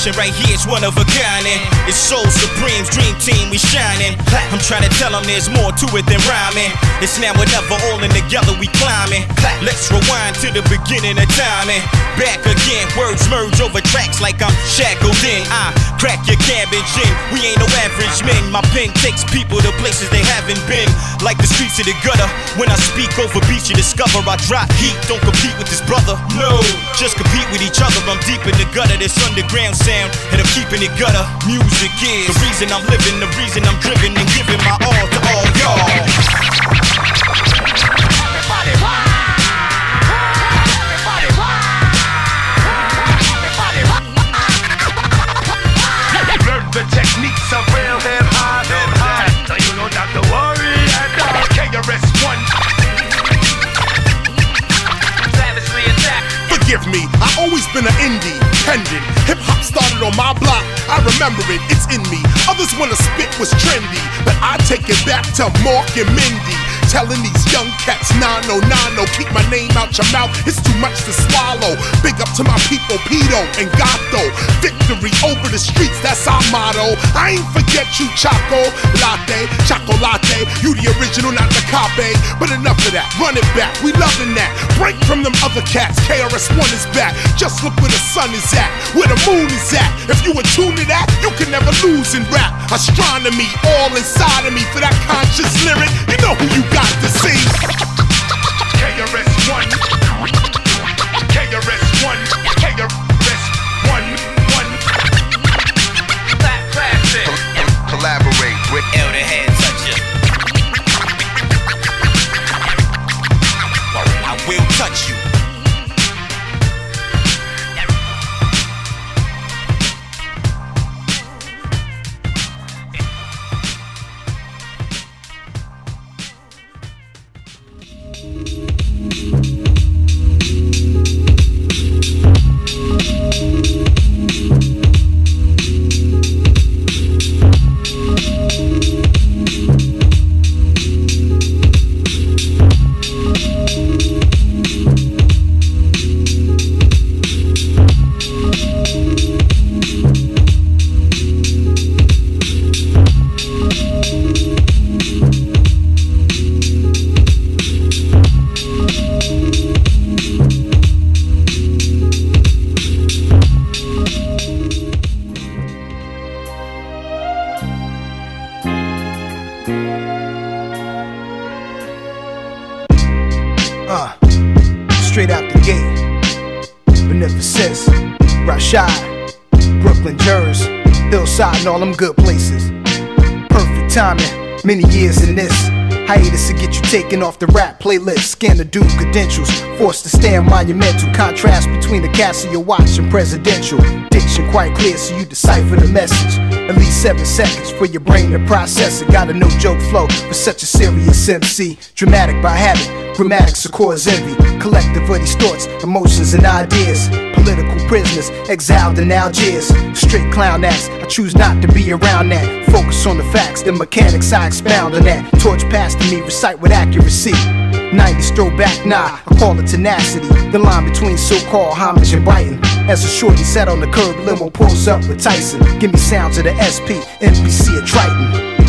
Combination right here is one of a kind. And it's Soul Supreme's dream team, we shining. I'm trying to tell them there's more to it than rhyming. It's now or never, all in together, we climbing. Let's rewind to the beginning of time and back again. Words merge over tracks like I'm shackled in. I crack your cabbage in. We ain't no average men. My pen takes people to places they haven't been. Like the streets of the gutter. When I speak over beats, you discover I drop heat. Don't compete with this brother. No, just compete with each other. I'm deep in the gutter. This underground sound, and I'm keeping it gutter. Music is the reason I'm living, the reason I'm driven, and giving my all to all y'all. Forgive me, I always been an indie, independent. Hip hop started on my block. I remember it, it's in me. Others wanna spit was trendy, but I take it back to Mork and Mindy. Telling these young cats 909, no, keep my name out your mouth, it's too much to swallow. Big up to my people, Pito and Gato. Victory over the streets, that's our motto. I ain't forget you, Choco Latte, Choco Latte. You the original, not the copy. But enough of that, run it back, we loving that. Break from them other cats, KRS-One is back. Just look where the sun is at, where the moon is at. If you attune to that, you can never lose in rap. Astronomy, all inside of me for that conscious lyric. You know who you got to see. KRS-One. KRS-One. KRS-One. One. Clap, classic. Collaborate with Elder head And all them good places. Perfect timing, many years in this. Hiatus to get you taken off the rap playlist. Scan the dude credentials, forced to stand monumental. Contrast between the cast of your watch and presidential. Diction quite clear so you decipher the message. At least seven seconds for your brain to process it. Got a no joke flow for such a serious MC. Dramatic by habit, grammatics of cause envy. Collective of these thoughts, emotions, and ideas. Political prisoners, exiled in Algiers. Straight clown acts, I choose not to be around that. Focus on the facts, the mechanics I expound on that. Torch passed to me, recite with accuracy. 90s throwback, nah, I call it tenacity. The line between so called homage and biting. As a shorty sat on the curb, limo pulls up with Tyson. Give me sounds of the SP, MPC, or Triton.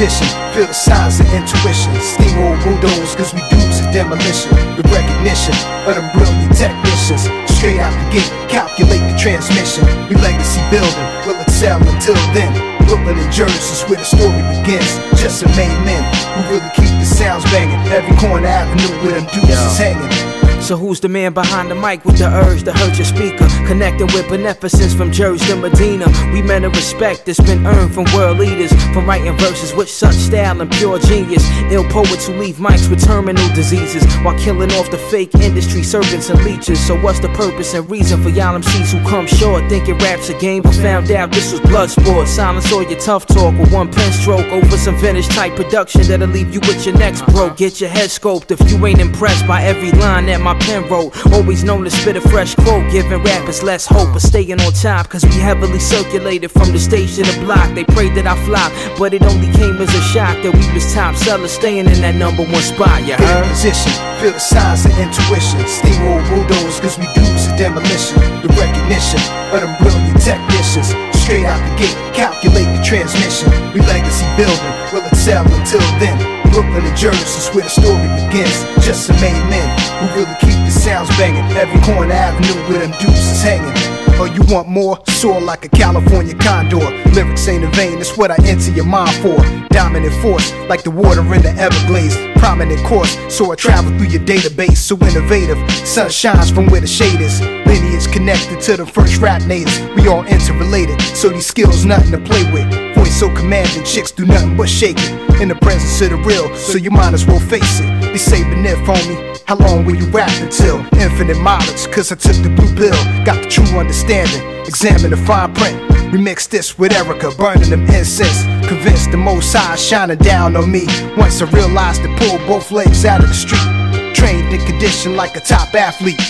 Position, feel the signs of intuition. Steamroll bulldoze, cause we dudes at demolition. The recognition of the brilliant technicians. Straight out the gate, calculate the transmission. We legacy building, will excel until then. Brooklyn and Jersey is where the story begins. Just some made men who really keep the sounds banging. Every corner avenue where them dudes is hanging. So who's the man behind the mic with the urge to hurt your speaker? Connecting with beneficence from Jersey to Medina. We men of respect that's been earned from world leaders. From writing verses with such style and pure genius. Ill poets who leave mics with terminal diseases. While killing off the fake industry serpents and leeches. So what's the purpose and reason for y'all MCs who come short? Thinking rap's a game but found out this was blood sport. Silence all your tough talk with one pen stroke. Over some vintage type production that'll leave you with your next broke. Get your head scoped if you ain't impressed by every line that my pen wrote. Always known to spit a fresh quote, giving rappers less hope of staying on top. Cause we heavily circulated from the stage to block. They prayed that I flop, but it only came as a shock that we was top sellers, staying in that number one spot. You heard? Position, feel the signs of intuition. Steamroll bulldoze, cause we do the demolition. The recognition of them brilliant technicians. Straight out the gate, calculate the transmission. We legacy building, will excel until then. Brooklyn and Jersey is where the story begins. Just some made men who really keep the sounds banging. Every corner avenue where them deuces hanging. Oh, you want more? Soar like a California condor. Lyrics ain't in vain, that's what I enter your mind for. Dominant force, like the water in the Everglades. Prominent course, so I travel through your database. So innovative, sun shines from where the shade is. Lineage connected to the first rap natives. We all interrelated, so these skills nothing to play with. So commanding, chicks do nothing but shake it. In the presence of the real, so you might as well face it. They say beneath, homie. How long will you rap until infinite mileage? Cause I took the blue pill, got the true understanding. Examine the fine print. Remix this with Erica, burning them incense. Convinced the most high shining down on me. Once I realized to pull both legs out of the street. Trained and conditioned like a top athlete.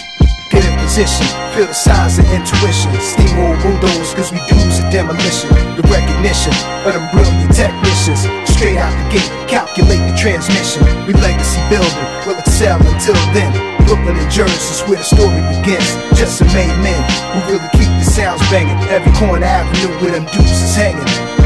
Get in position, feel the signs of intuition. Steamroll bulldoze, cause we dudes a demolition. The recognition of them brilliant technicians. Straight out the gate, calculate the transmission. We legacy building, will excel until then. Brooklyn and Jersey is where the story begins. Just some made men who really keep the sounds banging. Every corner avenue where them dudes is hanging.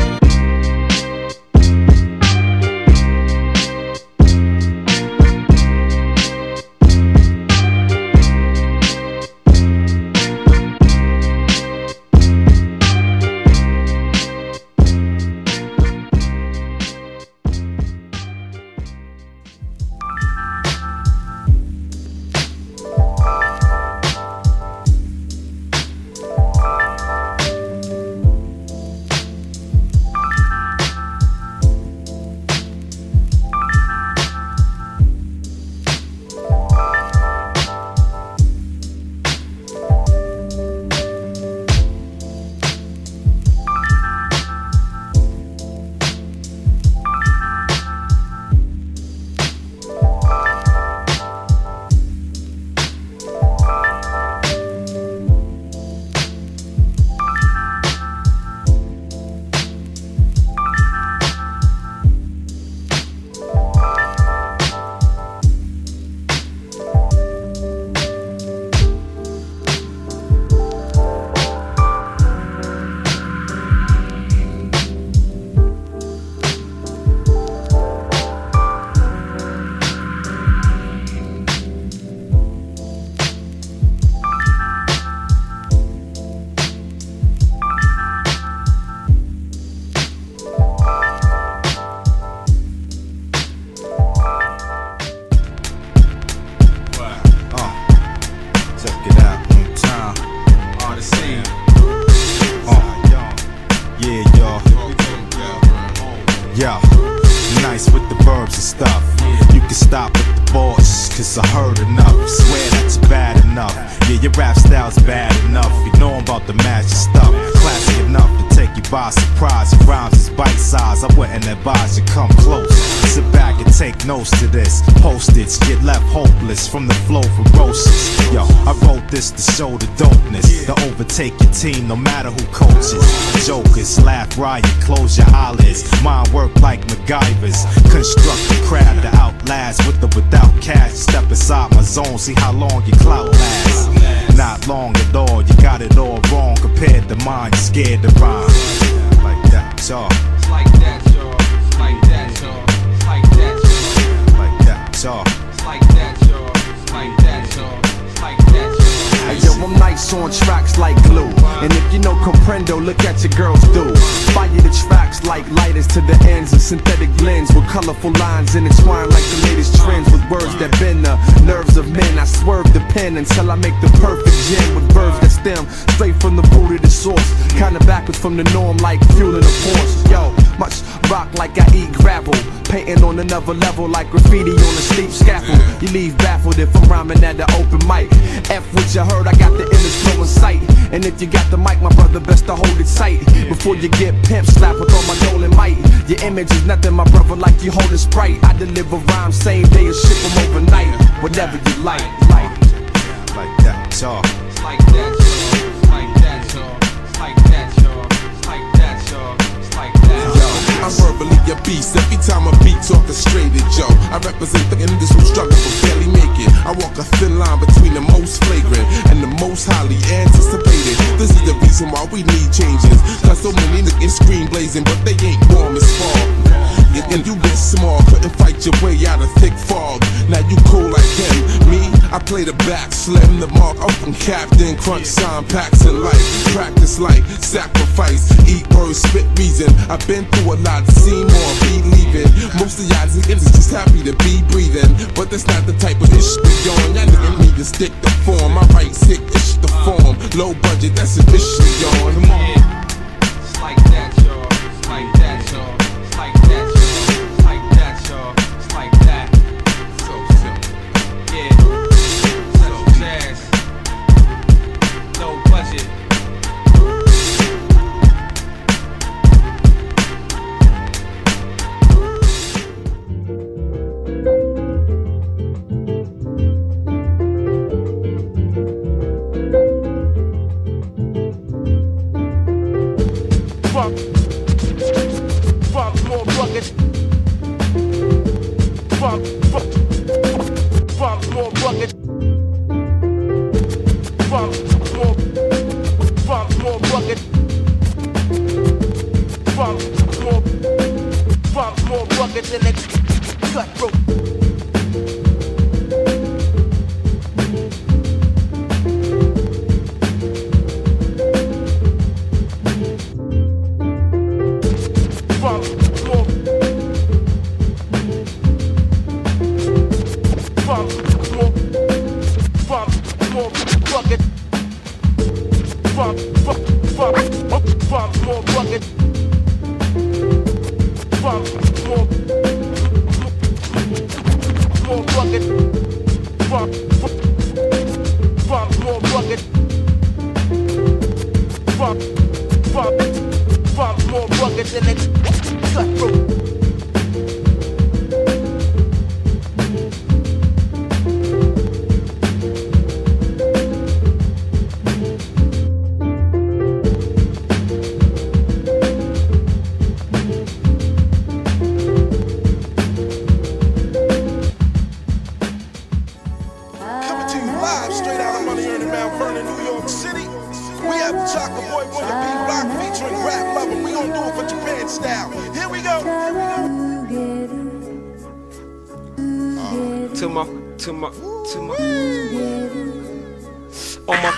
It all wrong compared to mine. You're scared to rhyme. Like that, y'all. like that, y'all. Like that, y'all. Like that, y'all. Yo, on tracks like glue. And if you know comprendo, look at your girls do. Fire the tracks like lighters to the ends of synthetic blends with colorful lines intertwined like the latest trends with words that bend the nerves of men. I swerve the pen until I make the perfect gem with verbs that stem straight from the root of the source. Kinda backwards from the norm like fueling a Porsche. Yo, much rock like I eat gravel. Painting on another level like graffiti on a steep scaffold. You leave baffled if I'm rhyming at the open mic. F what you heard, I got the image flow in sight. And if you got the mic, my brother, best to hold it tight. Before you get pimp slapped with all my Dolan might. Your image is nothing, my brother, like you holding Sprite. I deliver rhymes same day and ship them overnight. Whatever you like, like. Like that, y'all. Like that, like that, like that, like that, like that. I'm verbally a beast every time a beat's orchestrated, yo. I represent the industry struggle but barely make it. I walk a thin line between the most flagrant your way out of thick fog. Now you cool like him. Me, I play the back, slim the mark, open captain, crunch sign, packs and life. Practice like sacrifice, eat words, spit reason. I've been through a lot, seen more, be leaving. Most of y'all niggas is just happy to be breathing. But that's not the type of ish we on. Y'all niggas need to stick the form. My right sick, ish the form. Low budget, that's an issue, on. Come on. The cutthroat.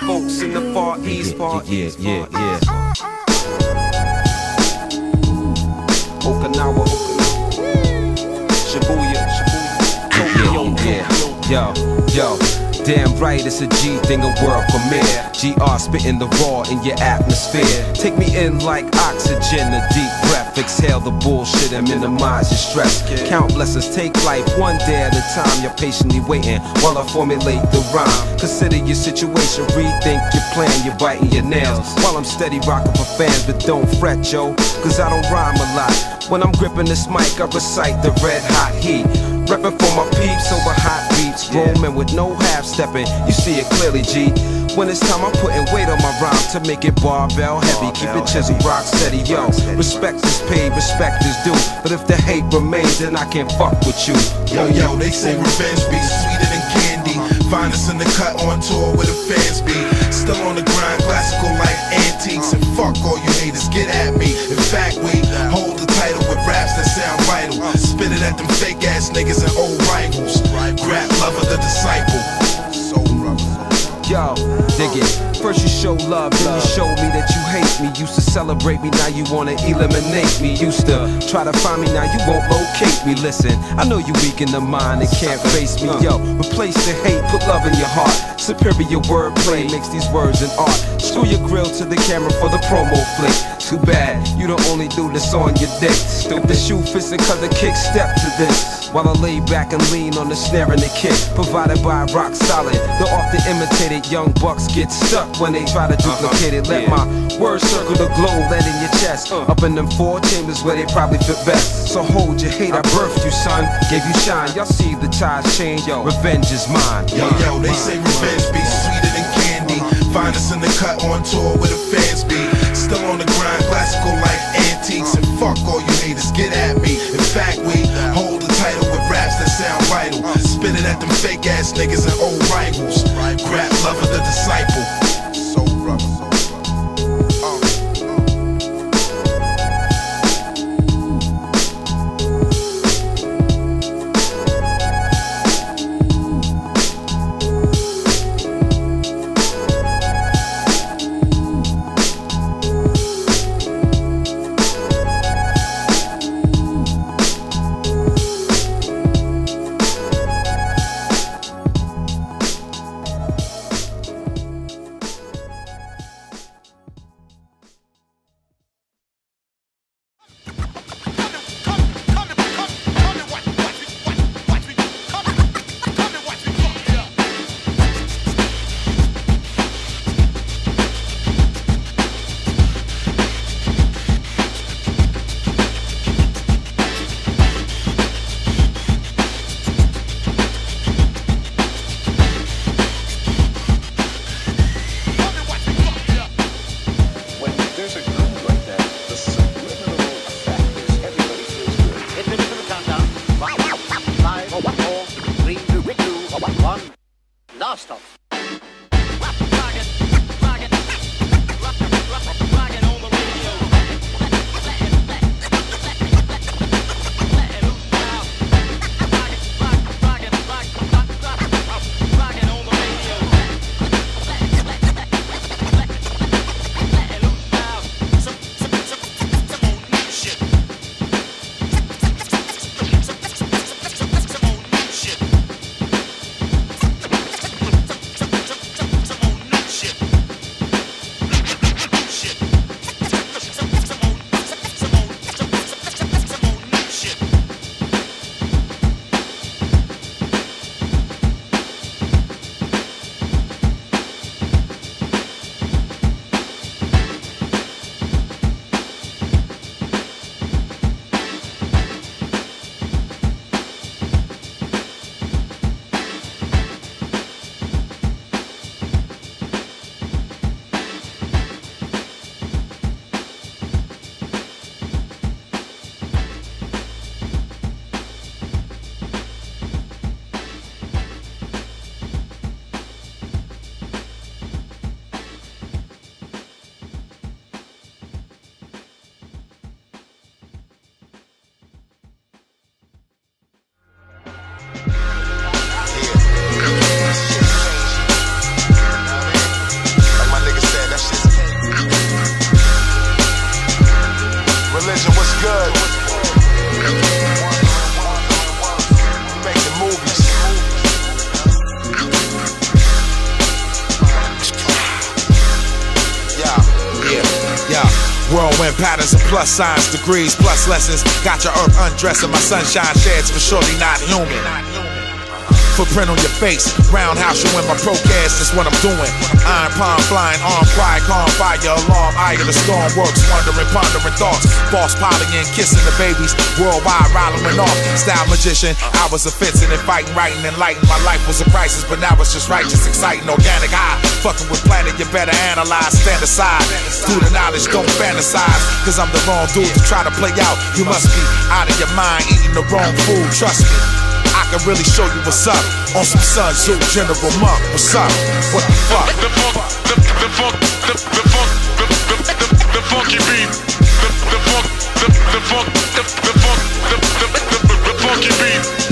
Folks in the far east, far yeah, east, yeah, far yeah. east. Okinawa, Okinawa. Shibuya, Shibuya. Tokyo, Yeah, Tokyo. Yo, yo. Damn right, it's a G thing, a world premiere. GR spitting the raw in your atmosphere. Take me in like oxygen, a deep breath. Exhale the bullshit and minimize your stress. Count blessings, take life one day at a time. You're patiently waiting while I formulate the rhyme. Consider your situation, rethink your plan. You're biting your nails while I'm steady rocking for fans. But don't fret, yo, cause I don't rhyme a lot. When I'm gripping this mic, I recite the red hot heat. Reppin' for my peeps over hot beats. Roaming with no half stepping. You see it clearly, G. When it's time, I'm putting weight on my rhyme to make it barbell heavy. Keep it chisel, rock steady, yo. Respect is paid, respect is due. But if the hate remains, then I can't fuck with you. Yo, yo, they say revenge be sweeter than candy. Find us in the cut on tour where the fans be. Still on the grind, classical like antiques. And fuck all you haters, get at me. In fact, we hold sound vital. Spit it at them fake ass niggas and old rivals. Rap lover, the disciple. Yo, dig it. First you show love, then you show me that you hate me. Used to celebrate me, now you wanna eliminate me. Used to try to find me, now you won't locate me. Listen, I know you weak in the mind and can't face me. Yo, replace the hate, put love in your heart. Superior wordplay makes these words an art. Screw your grill to the camera for the promo flick. Too bad, you don't only do this on your dick. The shoe fits and cause a kick step to this. While I lay back and lean on the snare and the kick. Provided by Rock Solid. The often imitated young bucks get stuck when they try to uh-huh. duplicate it. Let my words circle the globe, land in your chest. Uh. Up in them four chambers where they probably fit best. So hold your hate, I uh-huh. birthed you, son. Gave you shine. Y'all see the tides change. Yo, revenge is mine. Yo, yo, they say revenge be sweeter than candy. Find us in the cut on tour with the fans be. Still on the grind, classical like antiques. And fuck all you haters, get at me. In fact, vital. Spit it at them fake ass niggas and old rivals. Rap lover, the disciple. Plus signs, degrees, plus lessons. Got your earth undressing, my sunshine sheds for surely not human. Footprint on your face, roundhouse you in my procast, that's what I'm doing. Iron palm flying, arm quiet, calm fire, alarm, eye of the storm works, wondering, pondering thoughts, false polygon, kissing the babies, worldwide riling off. Style magician, I was offensive and fighting, writing, enlightened. My life was a crisis, but now it's just righteous, exciting, organic I Fucking with planet, you better analyze, stand aside. Through the knowledge, don't fantasize, cause I'm the wrong dude to try to play out. You must be out of your mind, eating the wrong food, trust me. Can really show you what's up. On some Sun Tzu, General Monk, what's up? What the fuck? The funk, the, the funk, the, the funk, the, the, the, the funky beat. The, the funk, the, the funk, the, the funk, the, the, the, the funky beat.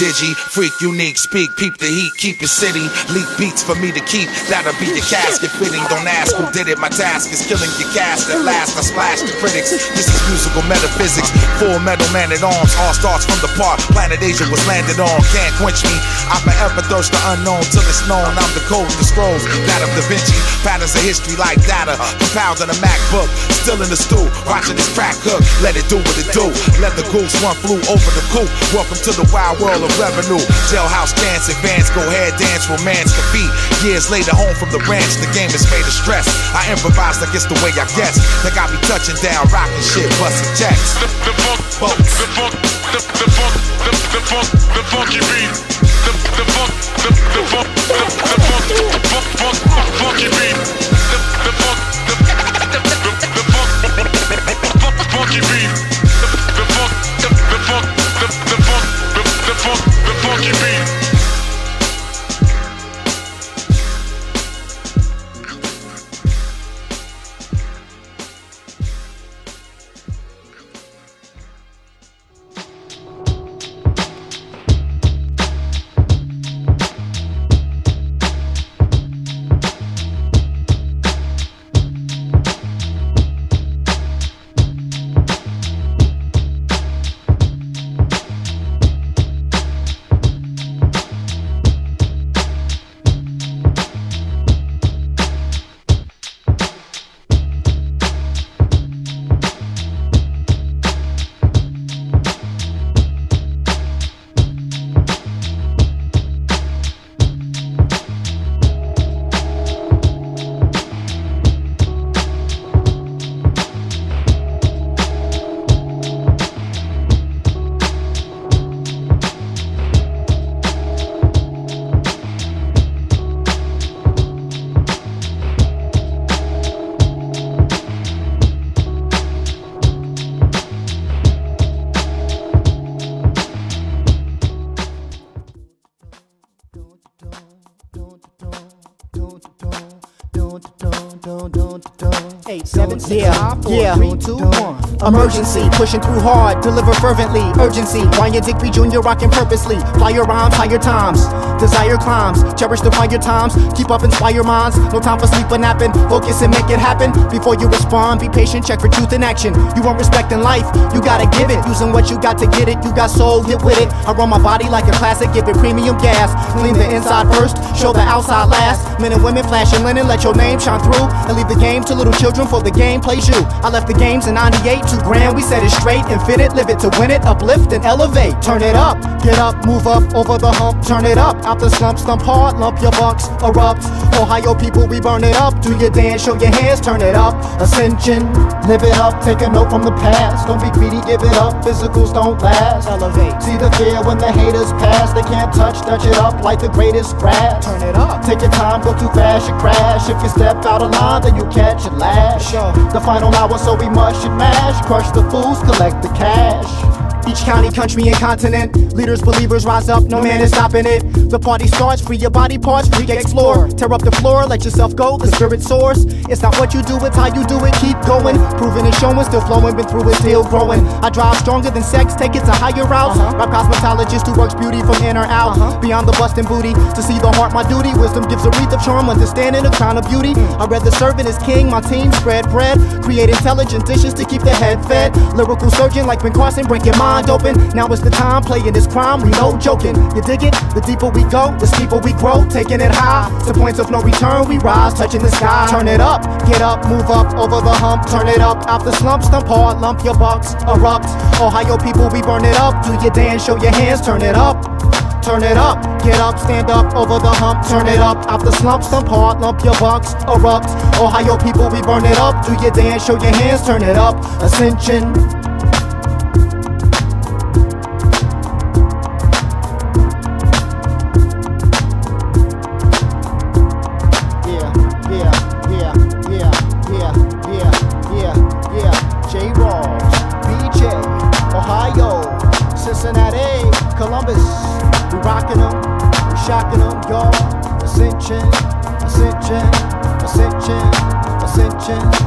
G, freak, unique, speak, peep the heat, keep your city. Leak beats for me to keep, that'll be your casket fitting. Don't ask who did it, my task is killing your cast. At last, I splash the critics. This is musical metaphysics. Full metal man at arms, all starts from the park. Planet Asia was landed on, can't quench me. I forever thirst the unknown till it's known. I'm the code, the scrolls, that of Da Vinci. Patterns of history like data, compiled in a MacBook. Still in the stool, watching this crack cook. Let it do what it do. Let the goose run flew over the coop. Welcome to the wild world of revenue. Jailhouse dance, advance, go head dance, romance compete. Years later, home from the ranch, the game is made of stress. I improvise like it's the way I guess. They got me touching down, rocking shit, busting checks. The, the funk, the funk, the, the funk, the, the funk, the funky beat. The, the funk, the, the funk, the, the funk, the funk, funk, funky beat. The, the funk, the, the, the, the funk, funk, funky beat. Yeah, yeah. three, two, one. Emergency, pushing through hard, deliver fervently. Urgency, Ryan Digby Jr. rocking purposely. Flyer rhymes, higher times. Desire climbs, cherish the fire times. Keep up, and inspire minds. No time for sleep or napping. Focus and make it happen. Before you respond, be patient, check for truth in action. You want respect in life, you gotta give it. Using what you got to get it, you got soul, get with it. I run my body like a classic, give it premium gas. Clean the inside first, show the outside last. Men and women flashing linen, let your name shine through. And leave the game to little children for the game plays you. I left the games in 98, two grand. We set it straight, infinite, live it to win it. Uplift and elevate, turn it up. Get up, move up, over the hump, turn it up. Out the slump, stump hard, lump your bucks, erupt. Ohio people, we burn it up. Do your dance, show your hands, turn it up. Ascension, live it up, take a note from the past. Don't be greedy, give it up. Physicals don't last. Elevate. See the fear when the haters pass. They can't touch, touch it up like the greatest scratch. Turn it up. Take your time, go too fast, you crash. If you step out of line, then you catch a lash. The final hour, so we must should mash. Crush the fools, collect the cash. Each county, country, and continent. Leaders, believers rise up, no man is stopping it. The party starts, free your body parts, free explore. Tear up the floor, let yourself go, the spirit soars. It's not what you do, it's how you do it. Keep going, proving and showing, still flowing, been through it, still growing. I drive stronger than sex, take it to higher routes. Uh-huh. Rap cosmetologist who works beauty from in or out. Uh-huh. Beyond the bust and booty, to see the heart, my duty. Wisdom gives a wreath of charm, understanding a crown of beauty. Hmm. I read the servant is king, my team spread bread. Create intelligent dishes to keep the head fed. Lyrical surgeon like Ben Carson, break your mind open. Now is the time, playing this crime, we no joking. You dig it? The deeper we go, the steeper we grow. Taking it high, to points of no return, we rise, touching the sky. Turn it up, get up, move up, over the hump, turn it up. Out the slump, stump hard, lump your bucks, erupt. Ohio people, we burn it up. Do your dance, show your hands, turn it up. Turn it up, get up, stand up, over the hump, turn it up. Out the slump, stump hard, lump your bucks, erupt. Ohio people, we burn it up. Do your dance, show your hands, turn it up. Ascension. Ascension,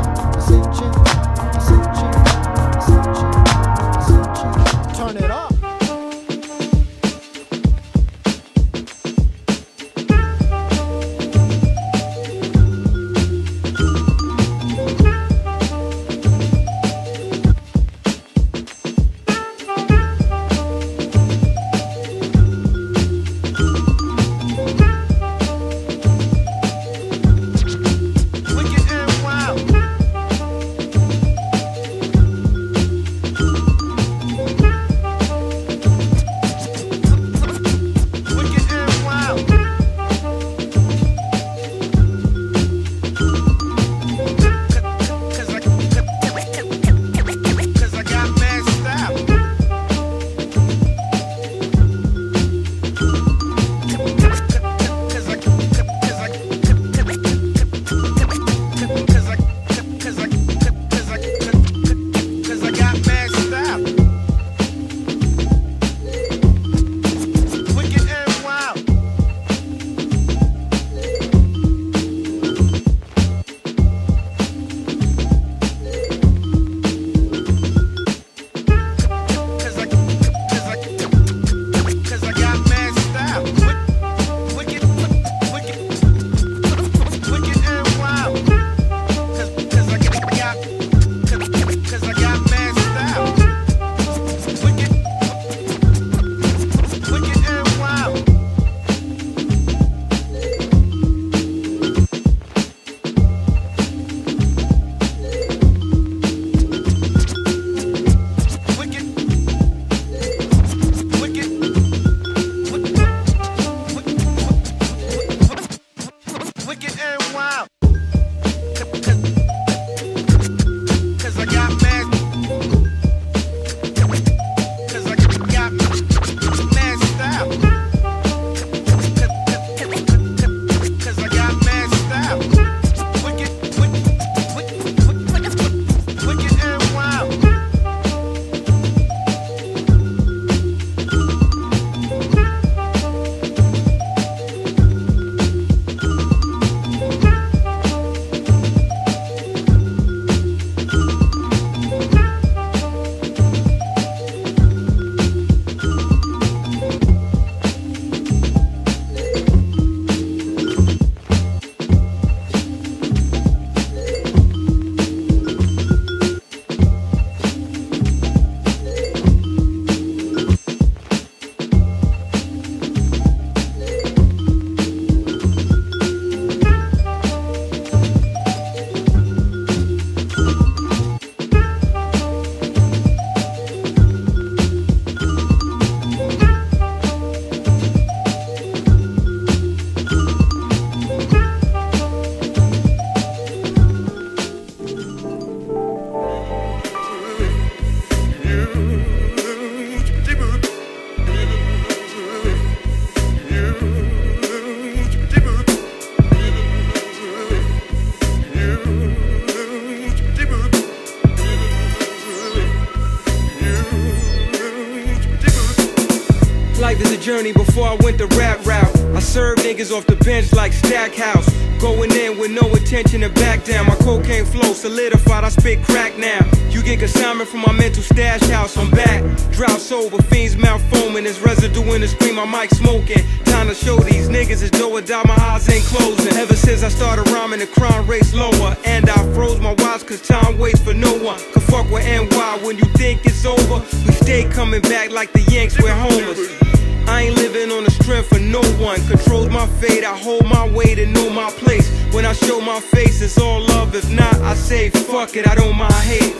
I went the rap route. I served niggas off the bench like Stackhouse. Going in with no intention to back down. My cocaine flow solidified, I spit crack now. You get consignment from my mental stash house. I'm back, drought sober, fiends mouth foaming. There's residue in the screen, my mic smoking. Time to show these niggas it's do or die, my eyes ain't closing. Ever since I started rhyming, the crime rate's lower. And I froze my watch cause time waits for no one. Could fuck with NY when you think it's over. We stay coming back like the Yanks, we're homers. I ain't living on the strength of no one. Controls my fate, I hold my weight and know my place. When I show my face, it's all love. If not, I say fuck it, I don't mind hate.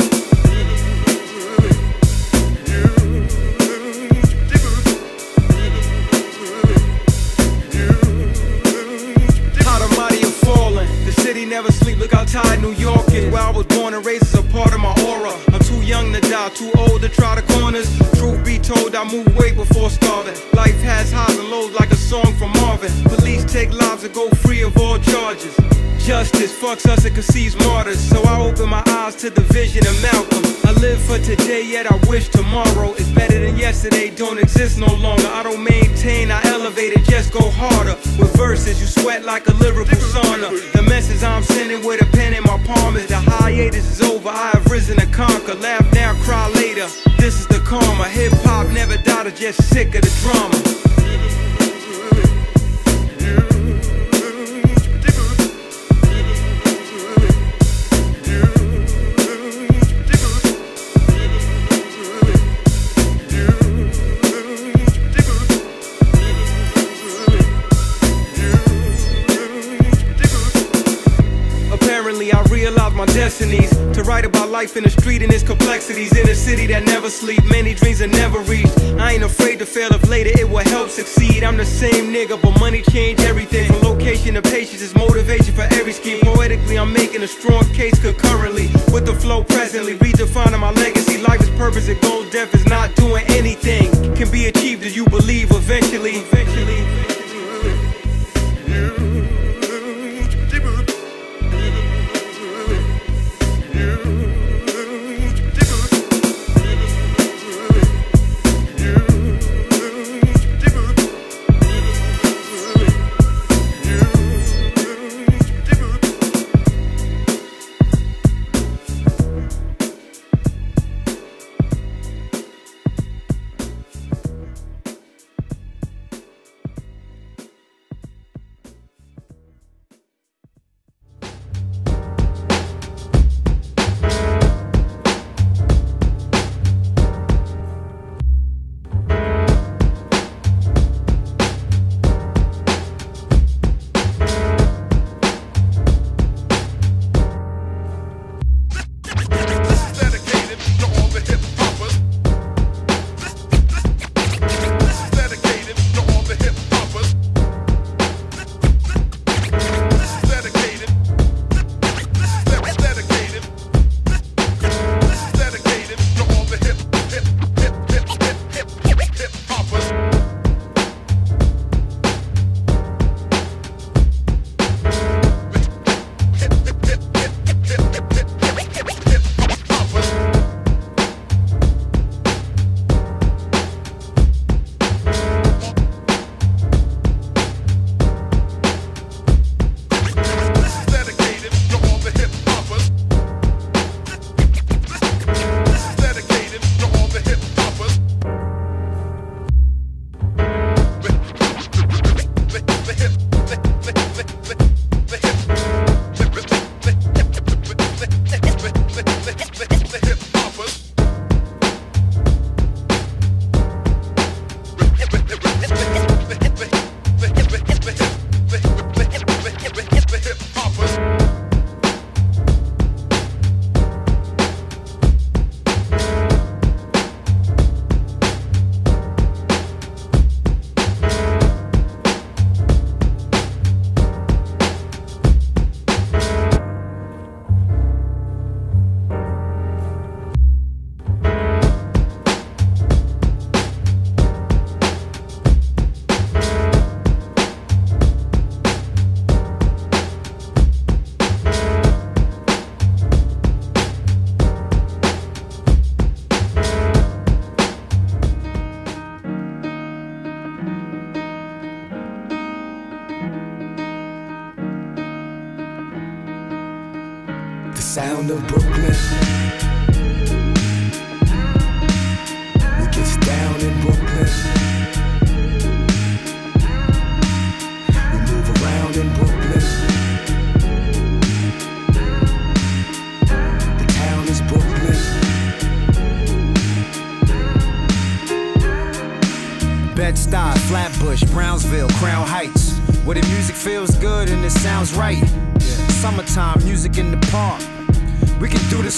Never sleep. Look how tired New York is. Where I was born and raised is a part of my aura. I'm too young to die, too old to try the corners. Truth be told, I moved way before starving. Highs and lows like a song from Marvin. Police take lives and go free of all charges. Justice fucks us and conceives martyrs. So I open my eyes to the vision of Malcolm. I live for today, yet I wish tomorrow is better than yesterday. Don't exist no longer. I don't maintain, I elevate it, just go harder. With verses, you sweat like a lyrical sauna. The message I'm sending with a pen in my palm is the hiatus is over. I have risen to conquer. Laugh now, cry later. This is the karma. Hip hop never I'm just sick of the drama. Never reached. I ain't afraid to fail if later it will help succeed. I'm the same nigga, but money change everything. From location to patience is motivation for every scheme. Poetically, I'm making a strong case concurrently with the flow presently, redefining my legacy. Life is purpose and goal. Death is not doing anything. Can be achieved as you believe eventually. Eventually.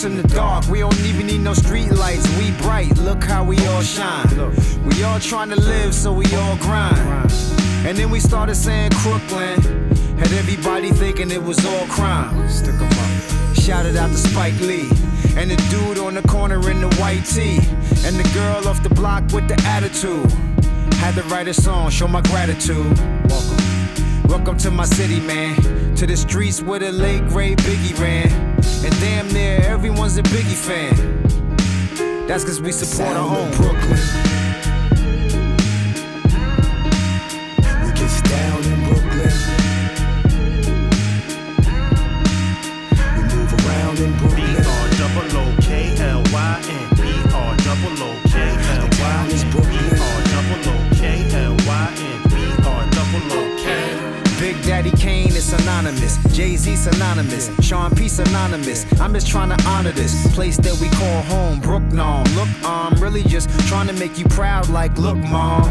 In the dark. We don't even need no street lights. We bright. Look how we all shine. We all trying to live, so we all grind. And then we started saying Crooklyn. Had everybody thinking it was all crime. Stick 'em up. Shouted out to Spike Lee. And the dude on the corner in the white tee. And the girl off the block with the attitude. Had to write a song, show my gratitude. Welcome. Welcome to my city, man. To the streets where the late great Biggie ran. And damn near everyone's a Biggie fan. That's cause we support our own Brooklyn. Synonymous. Jay Z synonymous. Sean P synonymous. I'm just trying to honor this place that we call home. Brooklyn. Look, I'm really just trying to make you proud. Like, look, mom.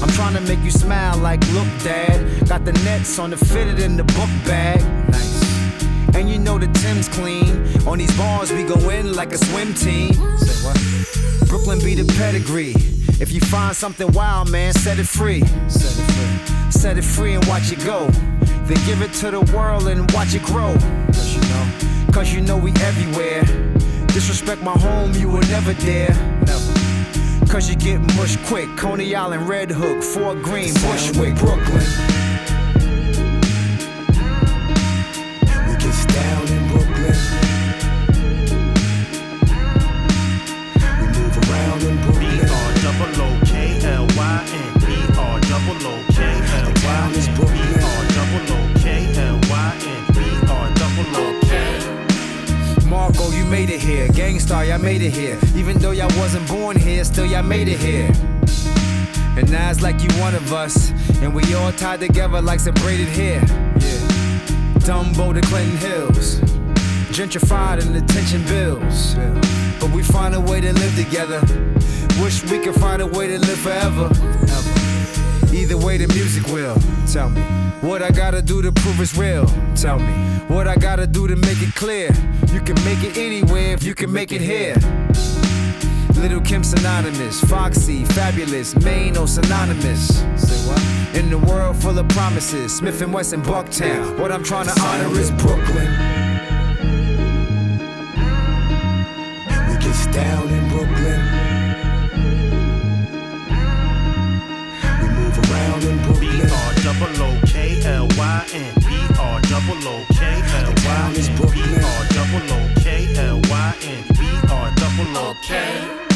I'm trying to make you smile. Like, look, dad. Got the nets on the fitted in the book bag. Nice. And you know the Tim's clean. On these bars, we go in like a swim team. Say what? Brooklyn be the pedigree. If you find something wild, man, set it free. Set it free. Set it free and watch it go. Then give it to the world and watch it grow. Cause you know, cause you know we everywhere. Disrespect my home, you will never dare. Never. Cause you get mush quick. Coney Island, Red Hook, Fort Greene, Bushwick, Brooklyn. Here. Y'all made it here. Even though y'all wasn't born here, still y'all made it here. And now it's like you one of us, and we all tied together like some braided hair. Yeah. Dumbo to Clinton Hills, gentrified and attention bills. But we find a way to live together. Wish we could find a way to live forever the way the music will. Tell me what I gotta do to prove it's real. Tell me what I gotta do to make it clear. You can make it anywhere if you can make it here. Little Kim synonymous, foxy, Fabolous, Maine or synonymous. In the world full of promises, Smif-N-Wessun and Bucktown. What I'm trying to honor is Brooklyn. We get down in double O K L Y N. B R double O K L Y N. B R double O K.